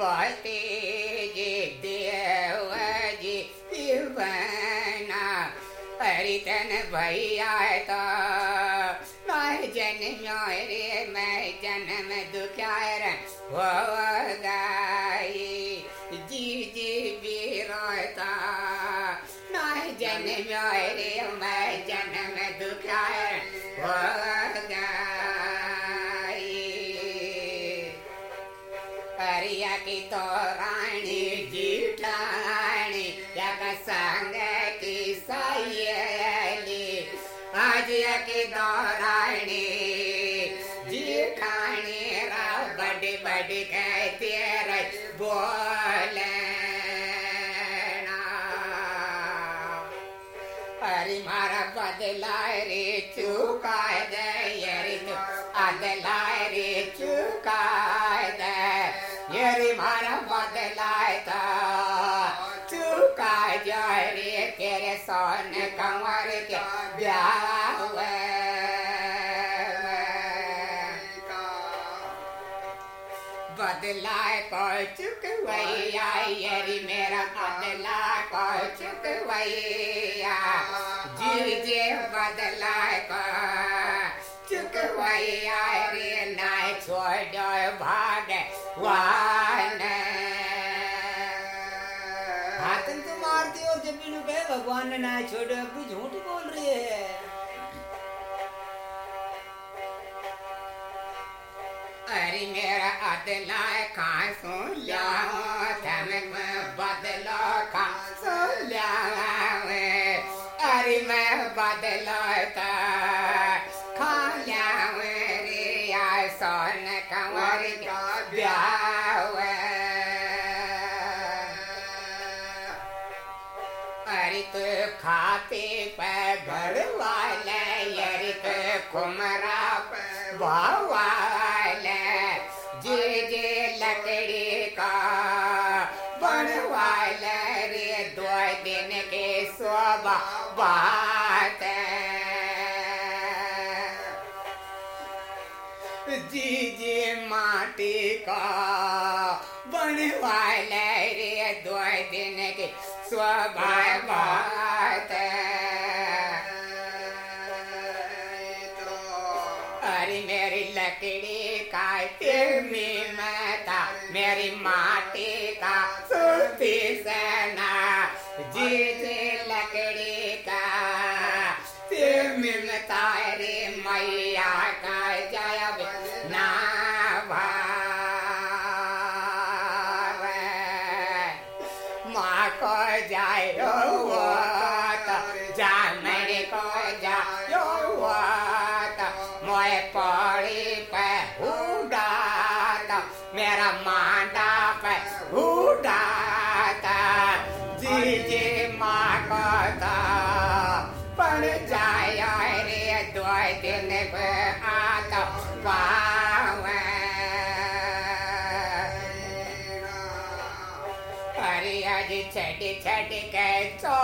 बगीचंद की बाते जे देव जी रही बोले हरि मारा बदला रे चुका दे रे तो अदला रे चुका बदलाए को चुक वैया यरी मेरा बदला को चुक वैया जी जे बदलाए को चुक वैया रे नाय छोड़ भाग वान। हाथन तो मारती और जब भगवान ने ना छोड़ो, अब झूठ बोल। मेरा अदला कहाँ सुन लिया बदला कहाँ सुन अरे मैं बदला था खा लिया रे का अरे तो तो कुमरा पे बात जी जी माटी का बनवाले रे, दो दिन के स्वभाव बात अरे मेरी लकड़ी का मेरी माटी का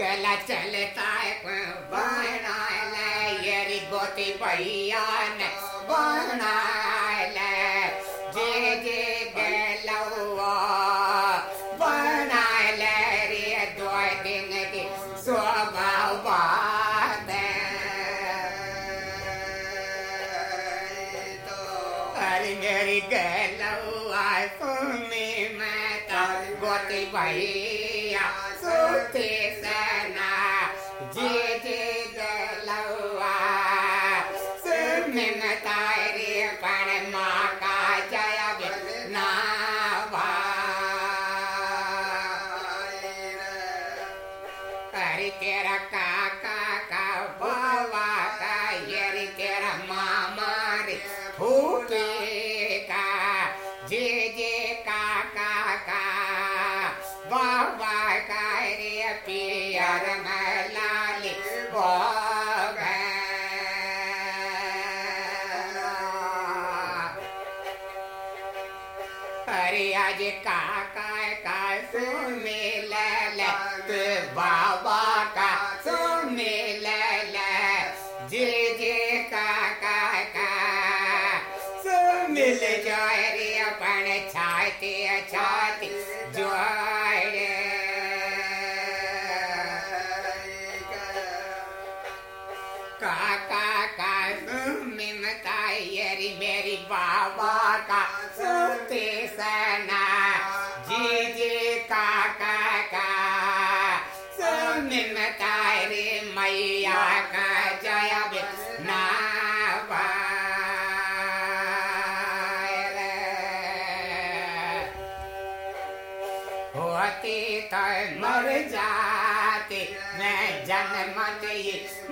गला चलता है बना ये गोती भैया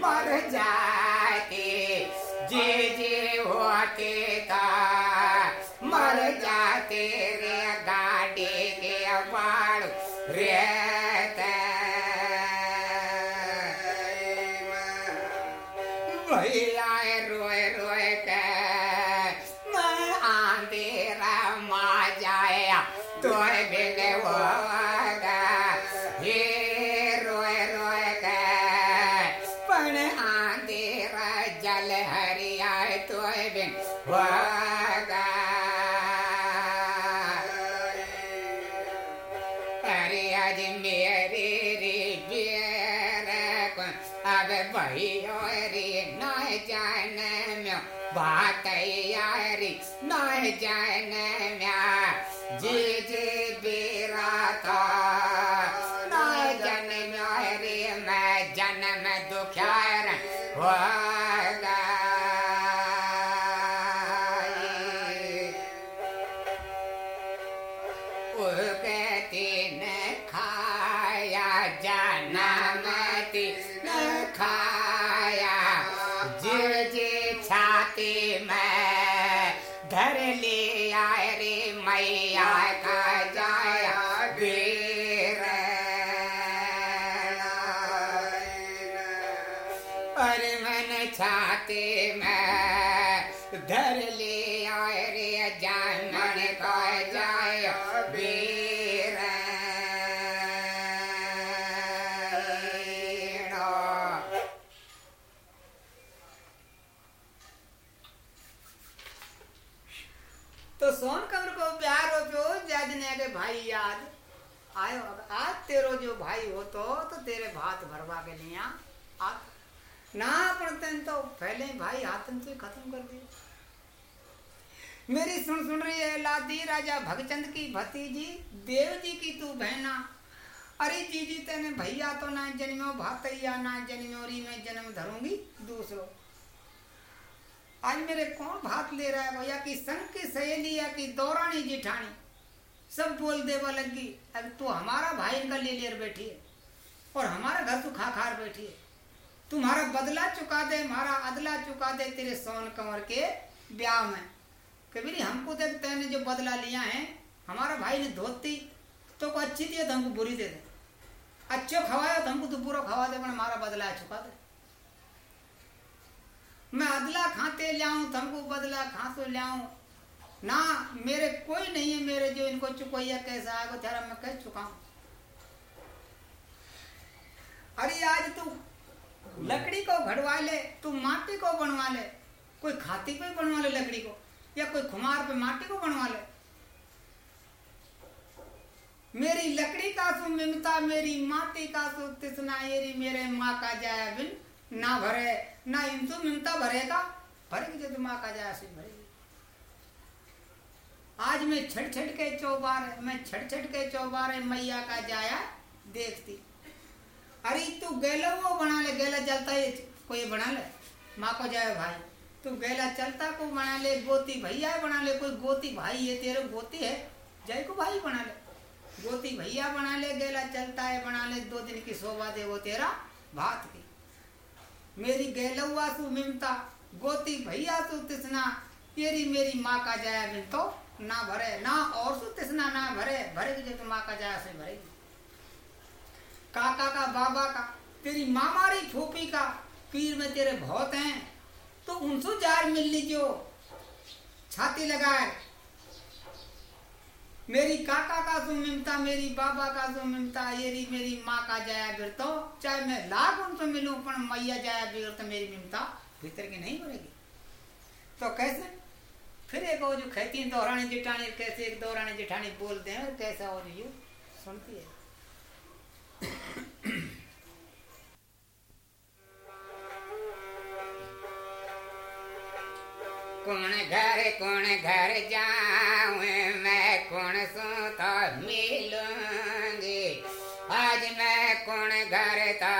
मर जाते जे जे होते तो अब न जान में बात यारी न जान आयो आज तेरो जो भाई हो तो तो तेरे भात भरवा के लिया आज ना पड़ते तो पहले भाई हाथन से खत्म कर दिए। मेरी सुन सुन रही है, लादी राजा भगचंद की भतीजी देव जी की तू बहना अरे जी जी तेने भैया तो ना जन्मो भातैया, ना जन्मोरी में जन्म धरूँगी दूसरो। आज मेरे कौन भात ले रहा है, भैया, की संग की सहेली या की दौरानी जिठानी? सब बोल देवा लगी अब तू हमारा भाई इनका ले लेर बैठी है और हमारा घर तू खा खार बैठी है। तुम्हारा बदला चुका दे, हमारा अदला चुका दे, तेरे सोन कंवर के ब्याह में। कबीरी, हमको देख तेने जो बदला लिया है, हमारा भाई ने धोती तो को अच्छी दिए तो हमको बुरी दे दे? अच्छो खवाया तो हमको तो बुरा खवा दे, पर हमारा बदला चुका दे। मैं अदला खाते लाऊं तुमको बदला खासो लाऊं ना, मेरे कोई नहीं है मेरे जो इनको चुकैया कैसा आगो तेरा मैं चुका हूँ। अरे आज तू लकड़ी को घड़वा ले, तू माटी को बनवा ले, कोई खाती पे बनवा ले लकड़ी को, या कोई खुमार पे माटी को बनवा ले। मेरी लकड़ी का सु मिमता, मेरी माटी का सु तिसना येरी मेरे माँ का जाया बिन ना भरे, ना इन इंसु मिमता भरेगा, भरेगी जो माँ का जाया भरेगी आज मैं छट छट के चौबार, मैं छट छट के चौबार मैया का जाया देखती। अरे, तू गेला वो बना ले, गेला जलता है कोई बना ले? माँ को जाए भाई। तू गेला चलता को बना ले, गोती भैया बना ले, कोई गोती भाई है, तेरे गोती है? जय को भाई बना ले। गोती भैया बना ले, गेला चलता है, बना ले, दो दिन की शोभा दे वो तेरा भात की। मेरी गैलवा तू मिमता, गोती भैया तू तिसना, तेरी मेरी माँ का जाया बिन तो ना भरे, ना और सु तिसना ना भरे। भरेगी जो तो माँ का जाया से भरेगी काका का, बाबा का, तेरी मामारी फूफी का, पीर में तेरे बहुत हैं तो उनसे जार मिल लीजियो। छाती लगाए। मेरी काका का जो मिमता मेरी बाबा का जो मिमता येरी मेरी माँ का जाया बिर तो चाहे मैं लाख उनसे मिलूं, पर मैया जाया बिर तो मेरी मिमता भीतर की नहीं भरेगी। तो कैसे? फिर एक वो जो कहती है दोहरानी जिठानी कैसे एक दोहरानी जिठानी बोलते हैं कैसा और यू सुनती है। कौन घर कौन घर जाऊँ, मैं कौन सो तो मिलूँगी। आज मैं कौन घर था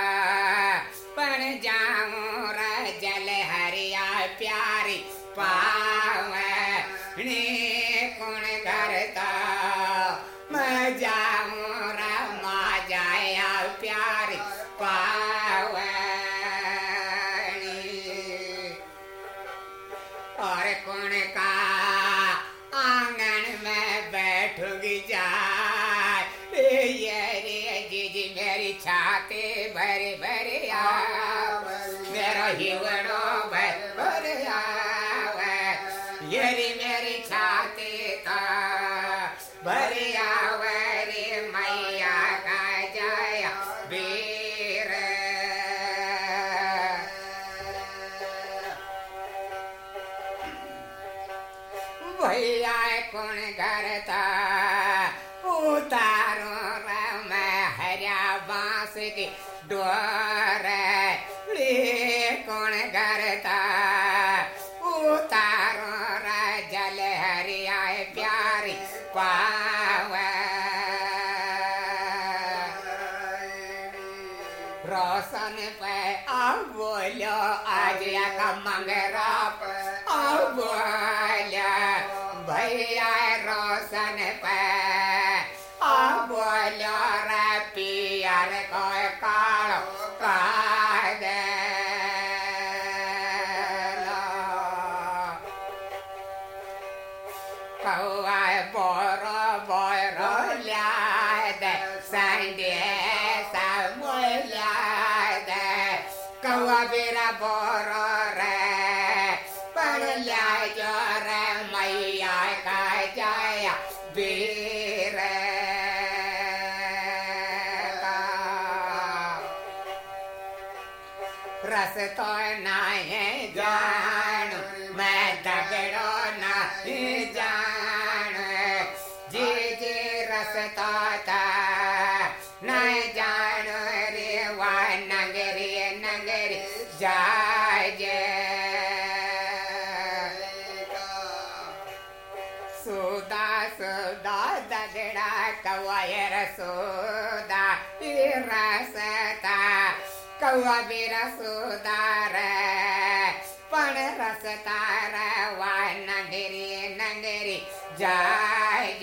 पण जाऊँ जल हरिया प्यारी पावनी प्यारी ल्याद संडे समुल्याद कौआ बेरा बोरो पढ़ लिया जो रे मैया का कौआ बेरा सुदार पण रसतार वा नंगरी नंगरी जाए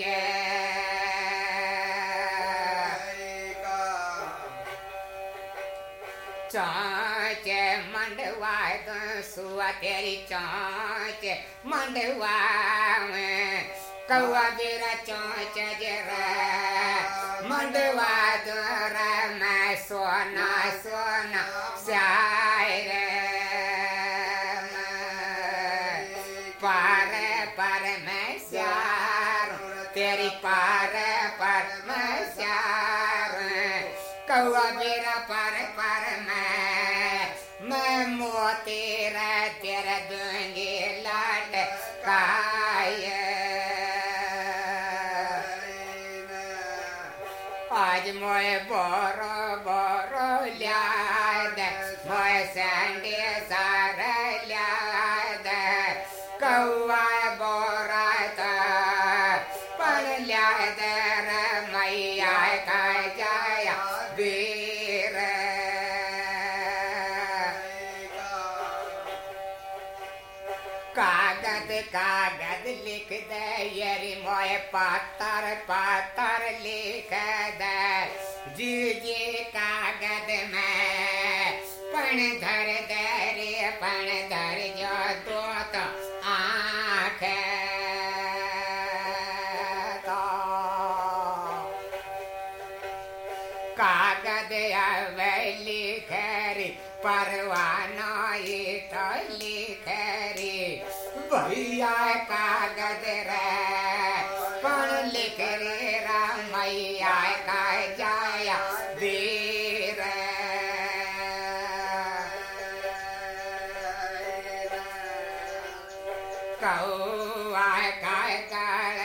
चौच मंडवा तो सुआ तेरी चौच मंडवा कौआ बेरा चौच जरा मंडवा मैं सोना सोना शायर पार पर मैं श्यार तेरी पार पर मैं श्यार कौआ बेरा पर पर मैं मैं मोती रे मोए बोरो बोरो लियाद मोए संडे सार लियाद कौआ बोरा था पढ़ लियाद रे मैया का जाया वीर कागद कागद लिख दे यरी मोए पातर पातर लिख रे ಕೌ ಕಾಯ ಕಾಳ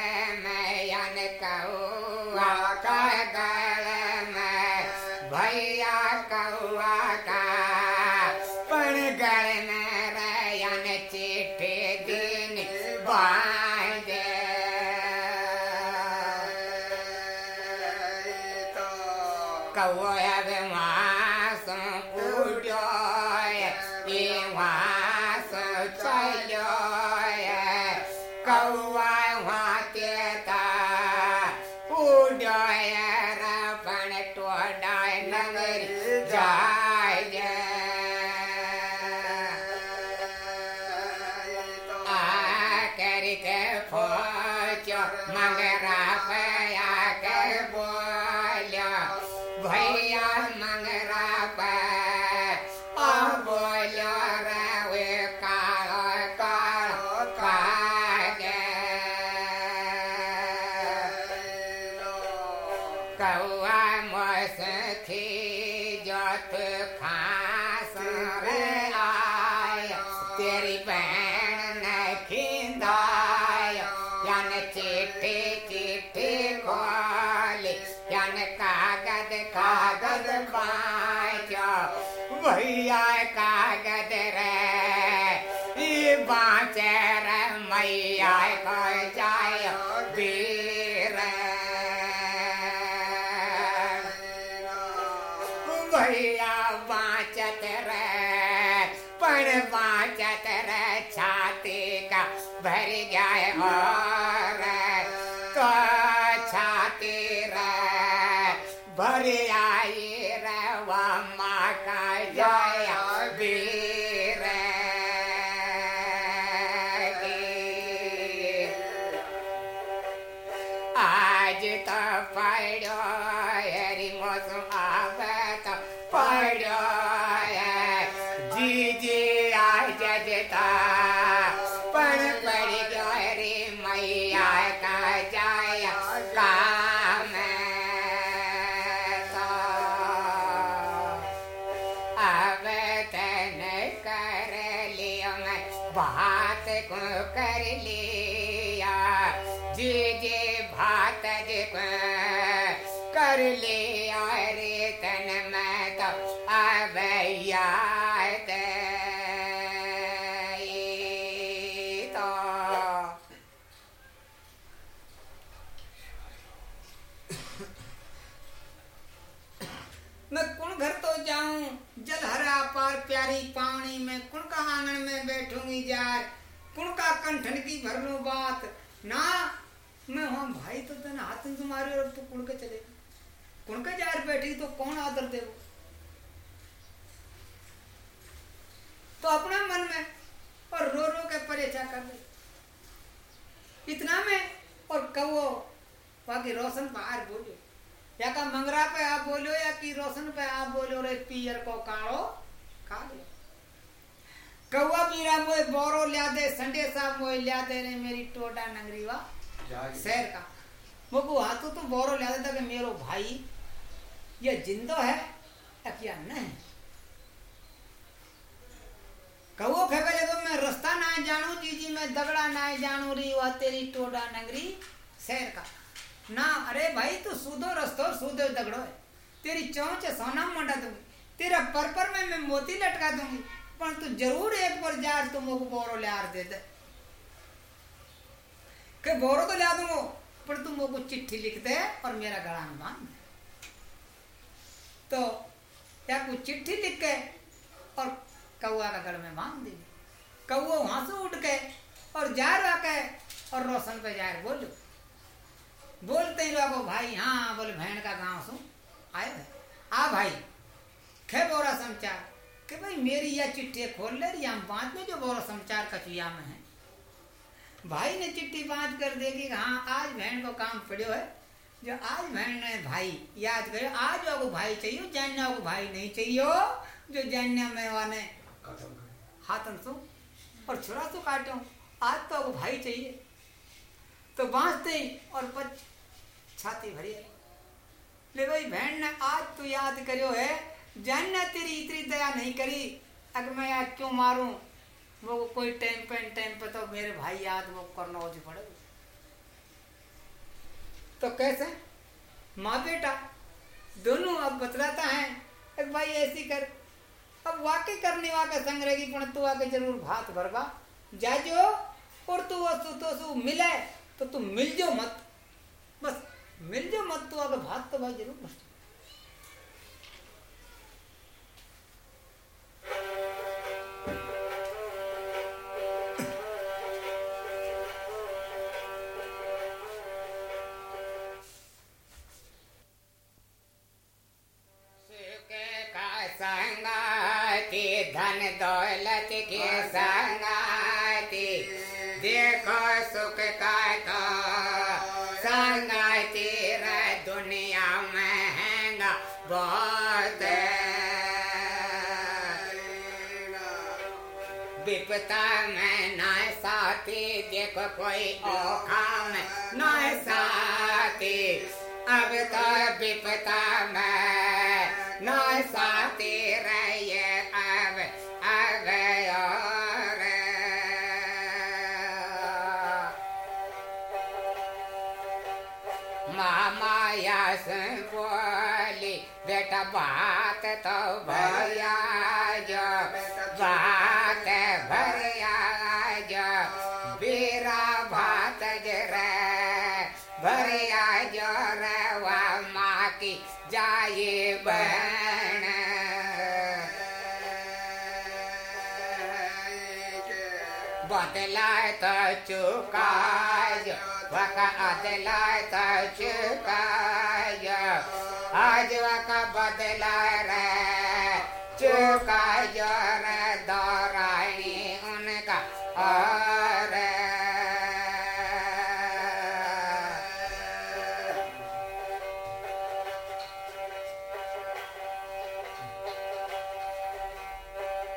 कागज़ रे बाँचे कंठन की भर लो बात। ना, मैं वहाँ भाई तो तेने हाथ में तुम्हारे और तू कुण के चले कुण के जार बैठी तो कौन आदर दे तो अपना मन में और रो रो के परेशान कर दे। इतना में और कहो, बाकी रोशन बाहर बोलो या का मंगरा पे आप बोलो या कि रोशन पे आप बोलो रे पियर को काड़ो खा लो कौआ पीरा मोए बोरो लिया दे संडे साहब मोए लिया दे ने मेरी टोटा नगरी वा शहर का। मुको हाथों तो बोरो लिया देता कि मेरो भाई ये जिंदो है या क्या नहीं? कहो फेंके तो मैं रास्ता ना जानू जीजी मैं दगड़ा ना जानू री वा तेरी टोडा नगरी शहर का। ना, अरे भाई, तू सुधो रस्तो सुधो दगड़ो है। तेरी चौंच सोना मंडा दूँगी। तेरा पर पर में मैं मोती लटका दूँगी। पर तू ज़रूर एक बार जा तुम वो बोरो लियार दे दे। के बोरो तो लिया दूंगो, पर तुम वो चिट्ठी लिख दे और मेरा गला में बाँध दे तो क्या कुछ चिट्ठी लिख के और कौआ का गल में बाँध दी। कौआ वहाँ से उठ के और जार रखे और रोशन पे जाए बोलो। बोलते ही लोगो भाई हाँ बोले बहन का गाँव सु आए आ भाई खे बोरा समाचार कि भाई मेरी यह चिट्ठी खोल ले रही हम बाँध में जो बोलो समाचार कचुया में है। भाई ने चिट्ठी बाँध कर देगी हाँ आज बहन को काम पड़ो है। जो आज बहन ने भाई याद करो आज वो भाई चाहिए जानना को भाई नहीं चाहिए जो जानने में वाने हाथन सो और छोरा तो काटो आज तो वो भाई चाहिए। तो बांधते ही और बच छाती भरी ले भाई, बहन ने आज तो याद करो है जानना तेरी इतनी दया नहीं करी। अगर मैं आज क्यों मारूं? वो कोई टाइम पे टाइम पे तो मेरे भाई याद वो करना हो पड़े तो कैसे? माँ बेटा, दोनों अब बतलाता है एक भाई ऐसी कर। अब वाकई करने वाके संग रहेगी, पण तू आके ज़रूर भात भरवा। जा जो और तू तू तो मिले तो तू मिल जो मत। बस मिर्ज अगर भात तो भाई ज़रूर नष्ट धन दौलत के संगाती। देखो सुख का तो संगा बहुत विपता में न साथी, देखो कोई औखा में न साथी। अब तो विपता में न साथी रहिए बात तो भैया जो बात भरिया जो बीरा भात जरे भरिया जो रवा माँ की जाए बहन। बदला तो चुकाय वक अदलाय तो चुकाय आज का बदला रे चुकाय रे दौराई उनका और।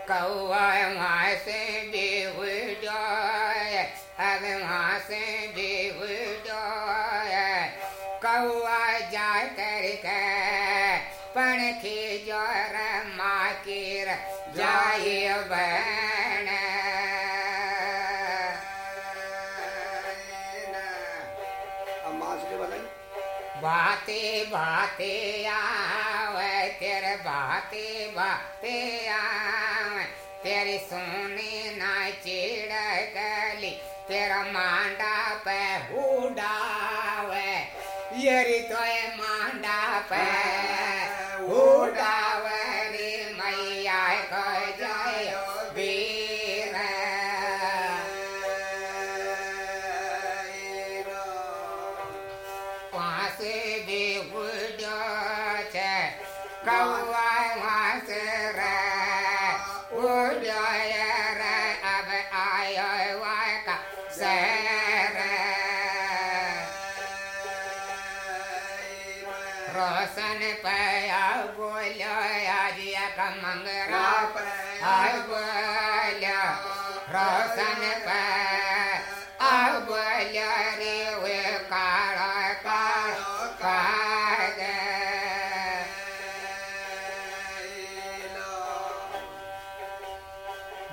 कौआ वहाँ से भी उड़ाए अब वहाँ से भी उड़ाए जाए बहन बाते बाते आवे, तेरे बाते बाते आवे। तेरी सोनी ना चिड़ गली तेरा मांडा पे उड़ावे यरी तो मांडा पे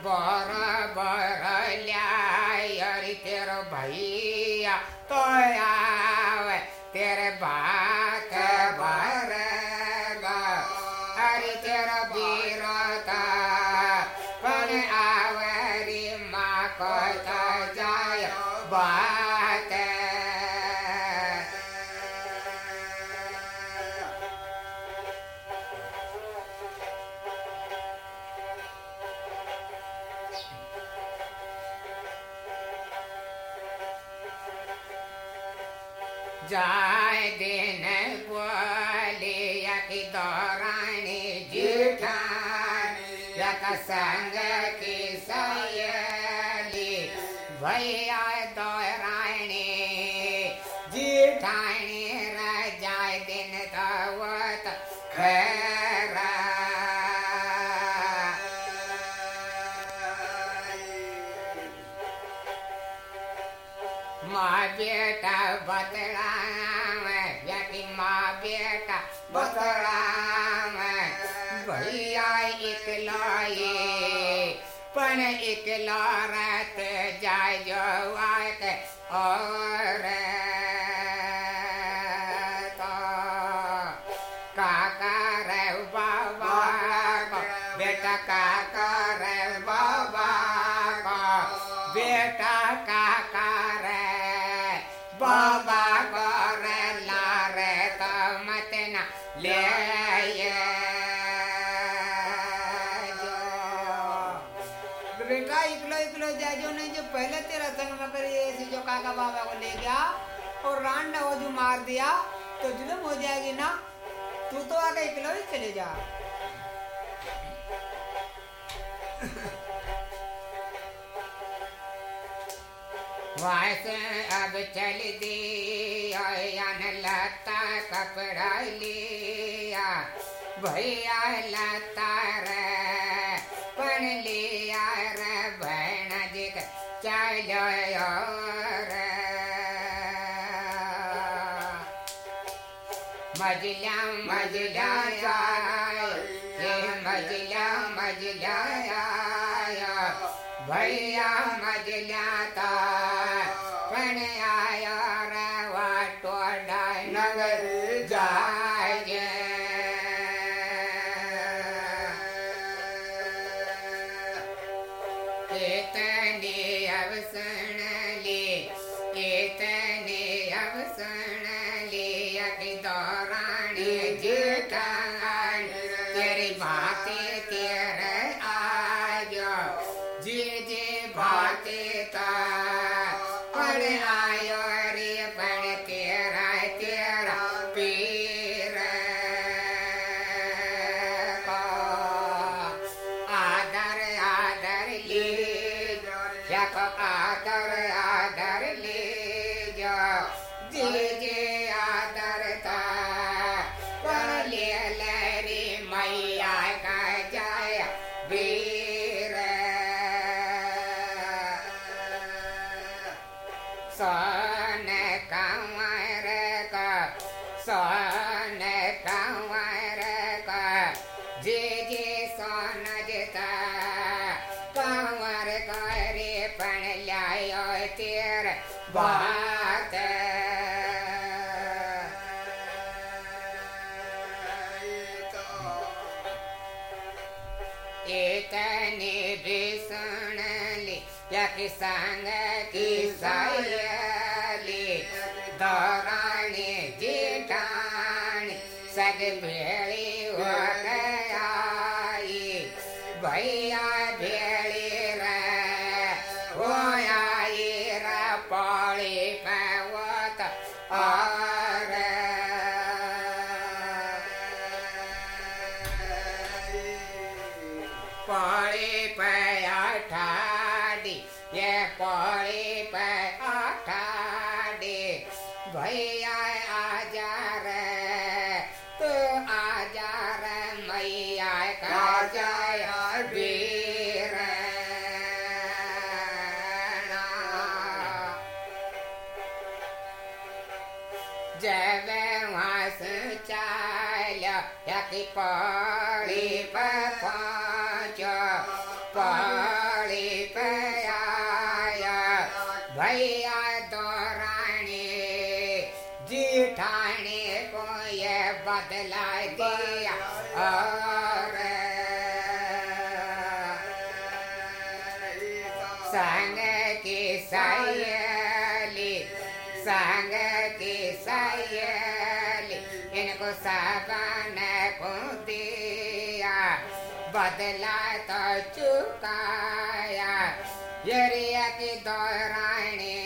बर बर ल्यारी तेरो बेटा को बेटा को तो ना इकलो इकलो जाजो नहीं जो पहले तेरा संग में काका बाबा को ले गया और रांडा वो मार दिया तो जुलम हो जाएगी ना तू तो आके इकलो ही चले जा वास अब चल दे अन लता कपड़ा लिया। भैया लता रे, पण लिया रे, भैण जी चलो Ah! बदला तो चुकाया यरिया की दौराने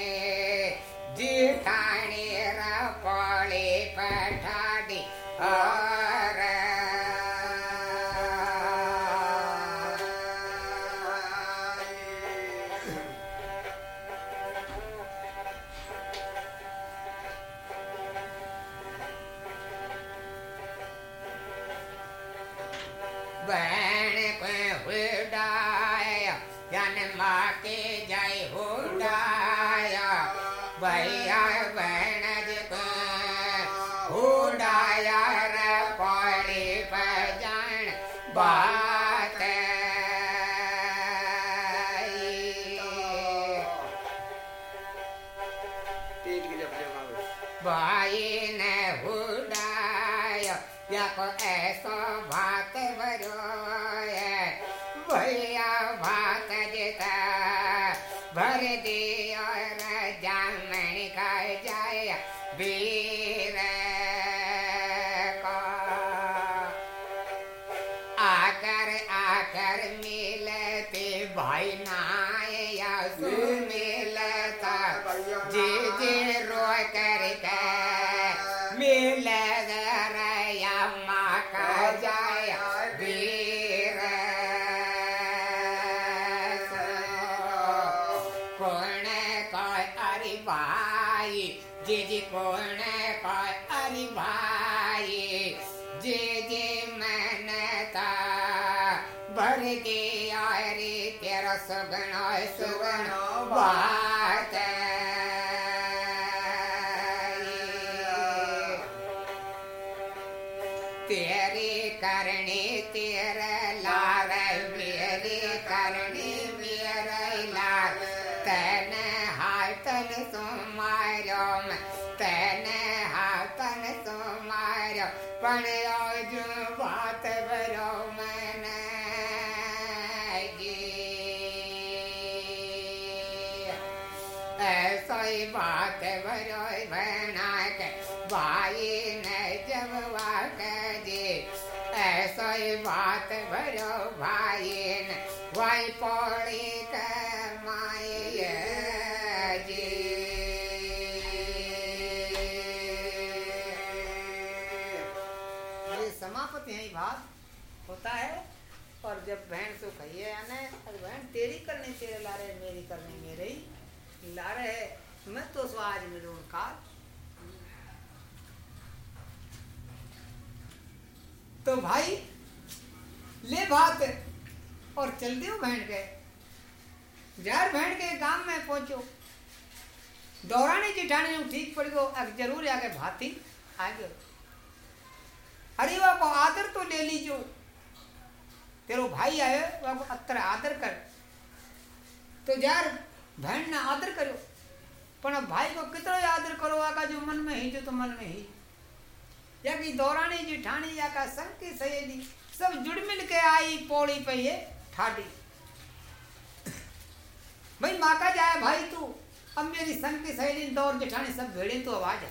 जिठाने रपोले पठाड़ी और Bye. सुगण सुगण बात ही बात भरो भाई ने वाई पौड़ी कमाए ये समापत यही बात होता है। और जब बहन सो कहिए आने अरे बहन, तेरी करने, तेरे लारे, मेरी करने, मेरे ही लारे है। मैं तो सो आज मिलूं काल तो भाई ले भात और चल दियो भेंट गए। जहर भेंट के गाँव में पहुंचो। दौराने दौरानी जो ठीक पड़ गो अब ज़रूर आगे भाती आ गयो। अरे वह को आदर तो ले लीजो तेरो भाई आए वह को अत्र आदर कर। तो यार बहन ने आदर करो। पर भाई को कितना आदर करो, आका जो मन में ही, जो तो मन में ही। या कि दौरानी जिठानी या का संग की सहेली। सब जुड़ मिल के आई पौड़ी पे ये ठाडी भाई माँ का जाए भाई तू, अब मेरी संग की सहेली दौर जिठानी सब भेड़े तो आवाज़ है।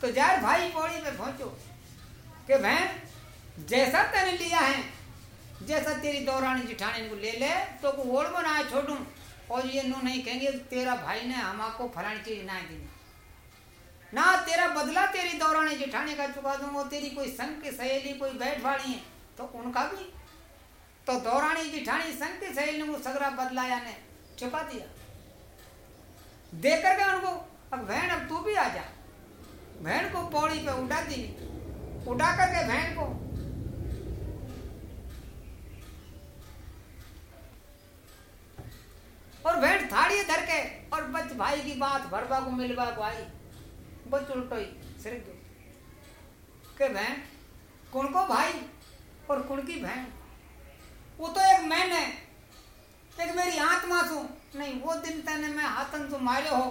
तो यार भाई पौड़ी पे पहुंचो। कि बहन, जैसा तेने लिया है, जैसा तेरी दौरानी जिठानी को ले ले तो को ओढ़ बना छोड़ू। और ये नो नहीं कहेंगे, तेरा भाई ने हमको फलानी चीज़ ना दी। ना तेरा बदला तेरी दौरानी जिठानी का चुका दूँगा, तेरी कोई संग की सहेली, कोई बैठ वाली है तो उनका भी। तो दौरानी जिठानी संग की सहेली को सगरा बदलाया ने, चुका दिया। दे करके उनको, अब बहन, अब तू भी आ जा। बहन को पौड़ी पे उठा दी उठा करके बहन को। और बहन थाड़ी धर के, और बच भाई की बात, भरवा को मिलवा को आई। बच उल्टो ही, सिर दो। के बहन कौन को भाई और कौन की बहन? वो तो एक मैन एक मेरी आत्मा सू नहीं, वो दिन तेने मैं हाथन तो मारो हो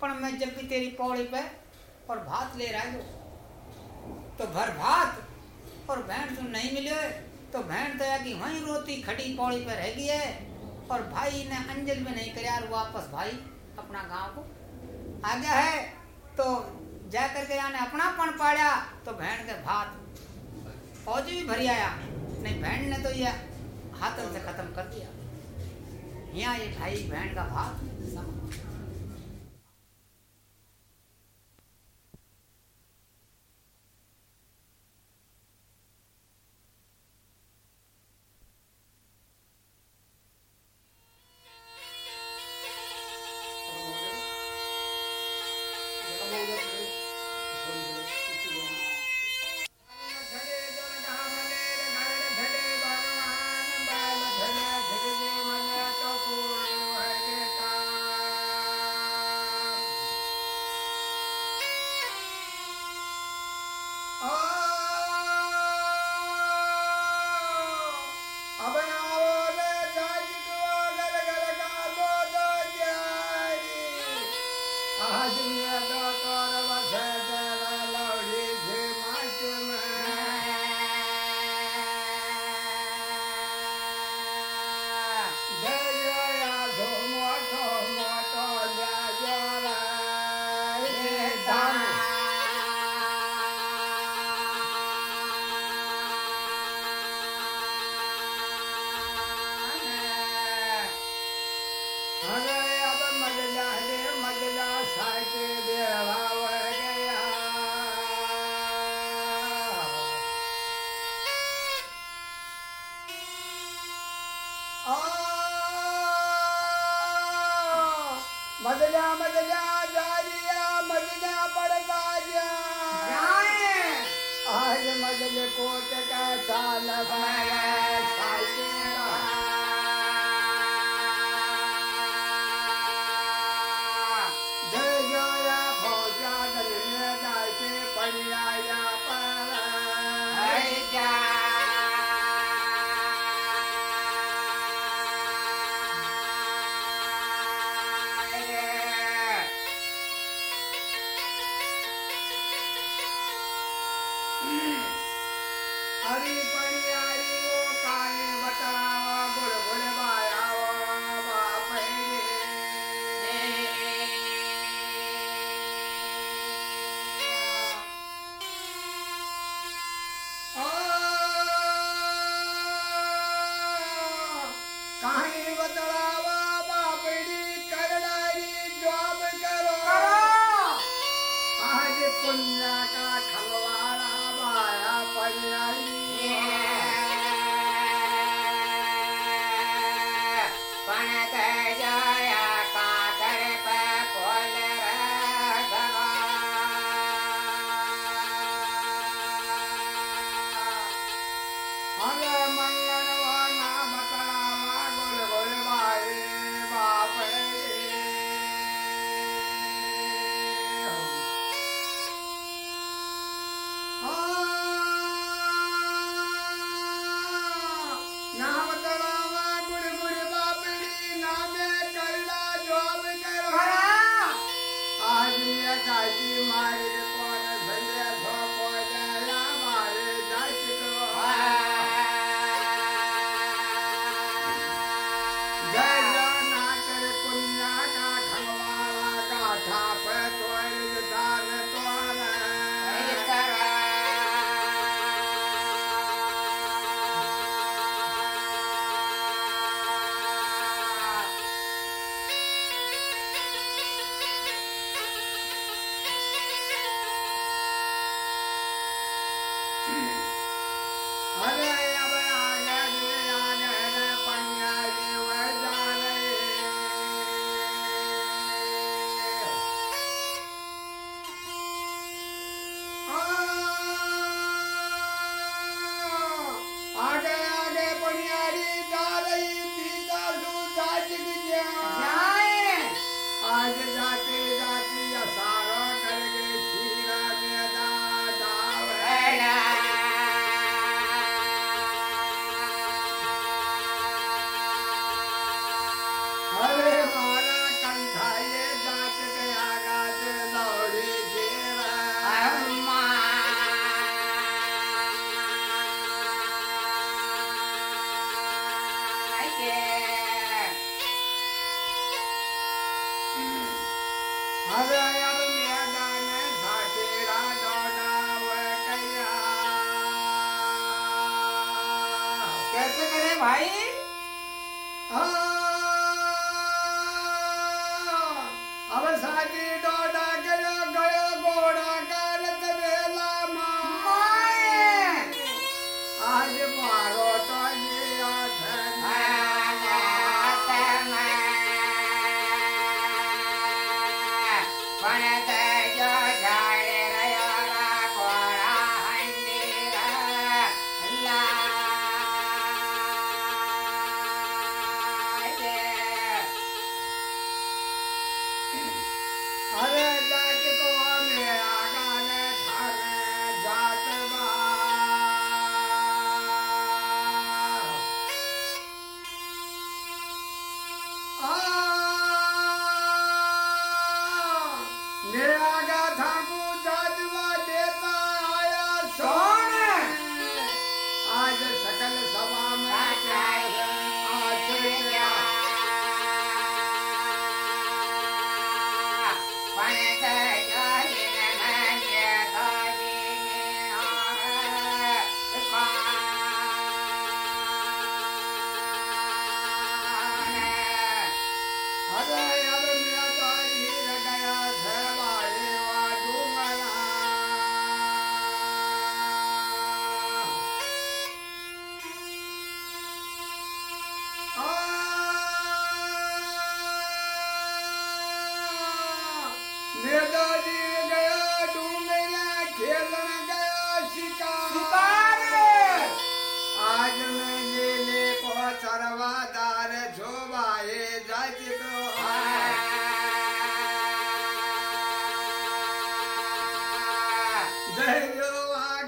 पर मैं जब भी तेरी पौड़ी पे और भात ले रहा हूँ तो भर भात और बहन तुम नहीं मिले तो बहन तो कि वहीं रोती खड़ी पौड़ी पर रह गई है और भाई ने अंजल में नहीं करार वापस भाई अपना गाँव को आ गया है। तो जा करके याने अपना पण पाड़ा तो बहन के भात फौज भी भरी आया नहीं बहन ने तो यह हाथों से खत्म कर दिया यहाँ ये भाई बहन का भात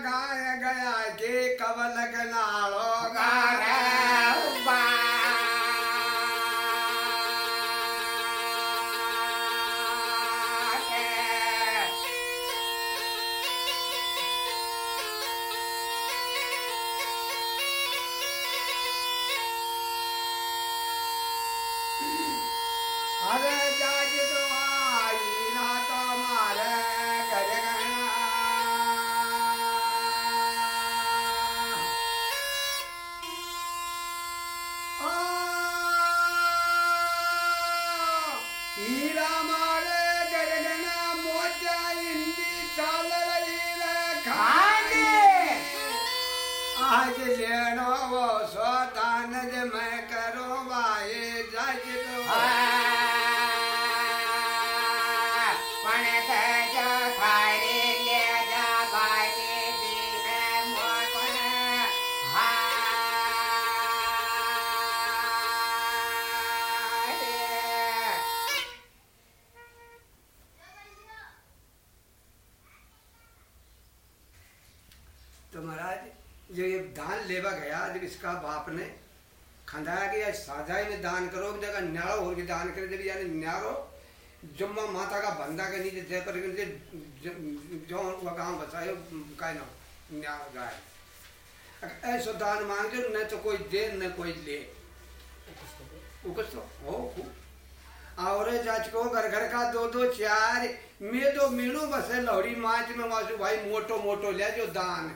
गाय गया के कवल नालो गारे इसका बाप ने खंदाया कि यार साझाई में दान करो जगह न्यारो हो के दान करे जब यानी न्यारो जुम्मा माता का बंदा के नीचे जय पर जो वो गाँव बसायो, काय ना न्यारो गाय। ऐसो दान मांगे, न तो कोई दे, न कोई ले। तो हो और जाच को घर घर का दो दो, चार मैं तो मीणो बसे लहड़ी माच में वासु भाई मोटो मोटो ले जो दान।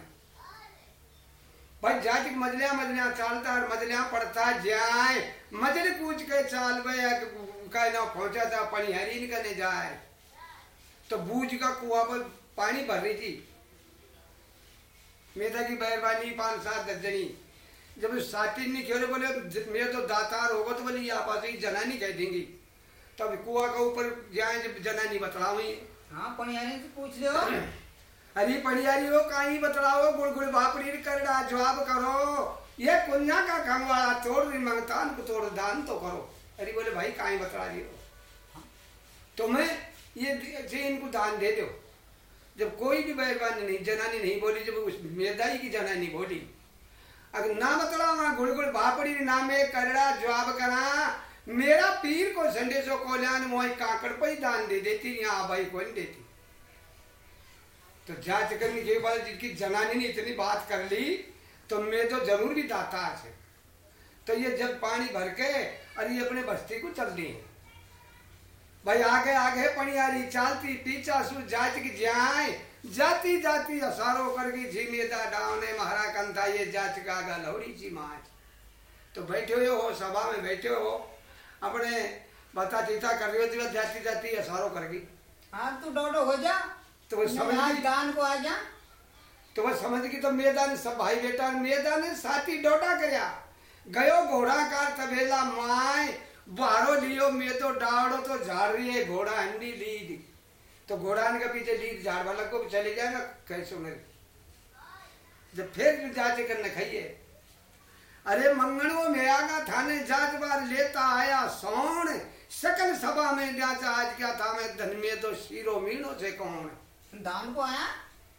भाई जाति मजलिया मजलिया चालता और मजलिया पड़ता जाए। मजल कूच के चाल गया का ना पहुँचा था पानी हरी निकलने जाए। तो बूझ का कुआ पर पानी भर रही थी। मेधा की मेहरबानी पाँच सात दर्जनी। जब साथी नहीं खेले बोले मेरे तो दातार होगा तो बोले ये आपस ही जनानी कह देंगी। तब कुआ का ऊपर जाए जब जनानी बतलावी हाँ पणियारी से पूछ लो अरे पड़ियारी हो कहीं बतलाओ गुड़ गुड़ बापड़ी करना जवाब करो। ये कुन्या का काम वाला तोड़ दी, मंगतान को तोड़, दान तो करो। अरे बोले, भाई कहीं बतला रही हो? तुम्हें ये जे इनको दान दे दो। जब कोई भी मेहरबानी नहीं, जनानी नहीं बोली, जब उस मेदाई की जनानी बोली। अगर ना बतला वहाँ गुड़ गुड़ बापड़ी, ना में करड़ा जवाब करा। मेरा पीर को संदेशो कोल्यान मोई काकड़ पर ही दान दे देती, यहाँ भाई को नहीं देती। तो जाँच करने के बाद जिनकी जनानी ने इतनी बात कर ली तो मैं तो ज़रूर भी दाता से तो ये जब पानी भर के और ये अपने बस्ती को चल दी भाई आगे आगे पणियारी चालती, पीछा सु जाच की जाए जाती जाती, असारो करके झीमेदा डावने महारा कंथा ये जाच का गा लौड़ी जी माच तो बैठे हुए हो, सभा में बैठे हो, अपने बता चीता कर रही होती जाती जाती, असारो करगी हाँ तू डोडो हो जा। तो वो समझ गई? दान को आ जा। तो वह समझ गई तो मैदान सब भाई बेटा मैदान साथी डोडा करया। गयो घोड़ा कार तबेला माय बारो लियो मैं तो डाड़ो तो झाड़ रही है घोड़ा हंडी लीड। तो घोड़ा के पीछे लीड झाड़ वाला को भी चले जाएगा कैसे उन्हें जब फिर जाते करने खाइए। अरे मंगणो में आगा थाने जात बार लेता आया सोन सकल सभा में जाचा आज क्या था? मैं धन में तो शीरो मीनो से कौन दान को आया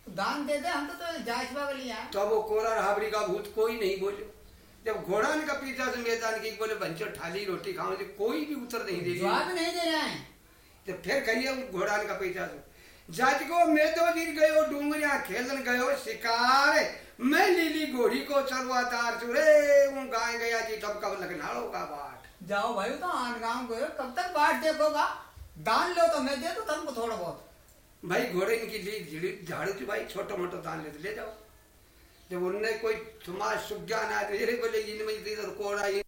तो दान दे दे हम तो, तो जाँच बाग लिया। तो वो कोरा राबड़ी का भूत कोई नहीं बोले। जब घोड़ा ने का पीछा से मैदान की बोले बंचो ठाली रोटी खाओ तो कोई भी उत्तर नहीं देगी जवाब नहीं दे रहा है। तो फिर कहिए घोड़ा ने का पीछा से। जज को मैं तो गिर गयो डूंगरिया खेलन गयो शिकार मैं लीली घोड़ी को चलवातार चुरे हूँ गाय गया जी तब कब लगनाड़ो का बाट। जाओ भाई तो आन गाँव गए कब तक बाट देखोगा? दान लो तो मैं दे दू तुमको थोड़ा बहुत। भाई घोड़े इनकी ली झिड़ी थी भाई, छोटा मोटा दान ले ले जाओ। जब उनने कोई समाज सुज्ञान तो ये बोले, इनमें इधर कोड़ा ये